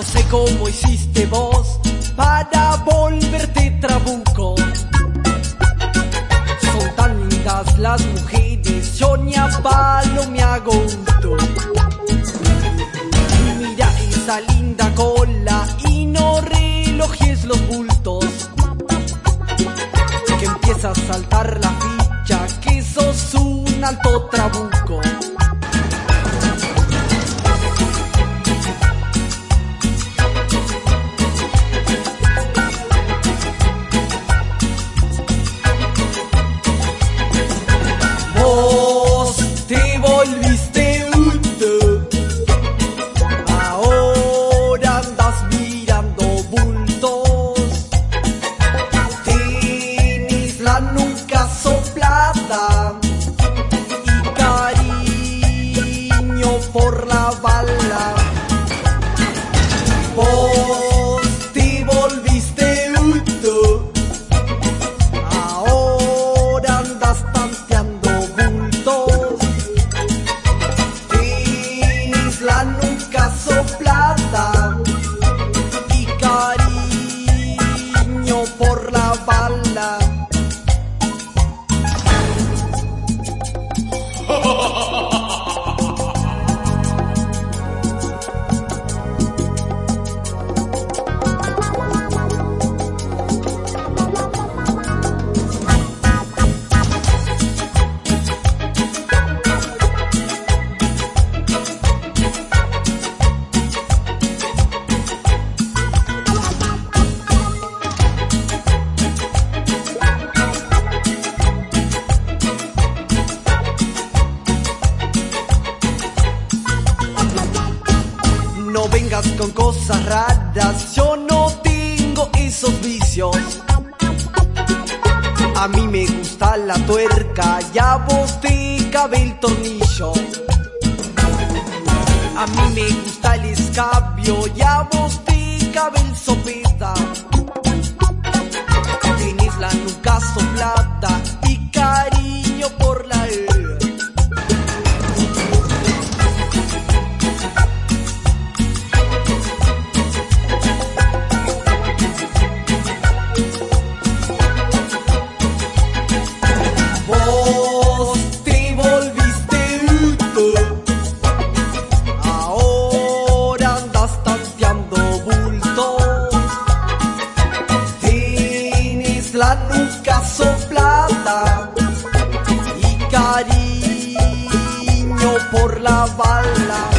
No sé cómo hiciste vos para volverte trabuco. Son tan lindas las mujeres, yo ni a palo me hago gusto. Mira esa linda cola y no relojes los bultos. Que empieza a saltar la ficha, que sos un alto trabuco. Vengas con cosas raras, yo no tengo esos vicios. A mí me gusta la tuerca y a cabe el tornillo. A mí me gusta el escabio y a cabe el sopeta. Tienes la nuca soplada y cariño por la bala.